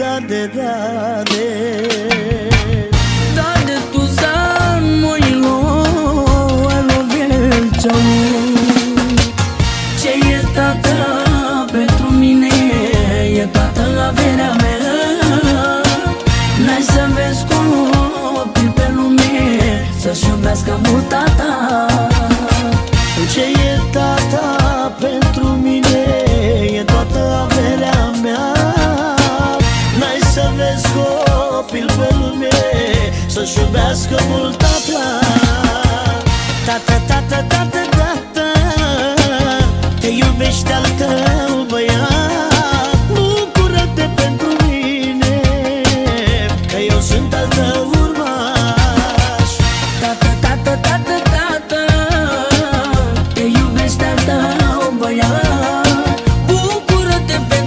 Dade, dade Dade tu san moilo Alo viața Ce e tata pentru mine? E toată averea mea. N-ai să vezi copil pe lume Să-și iubească mult tata primesc copil pe lume Să-și iubească mult tata Tata, tata, tata, tata Te iubește al tău băiat. Bucură-te pentru mine Că eu sunt al tău urmaș. Tata, tata, tata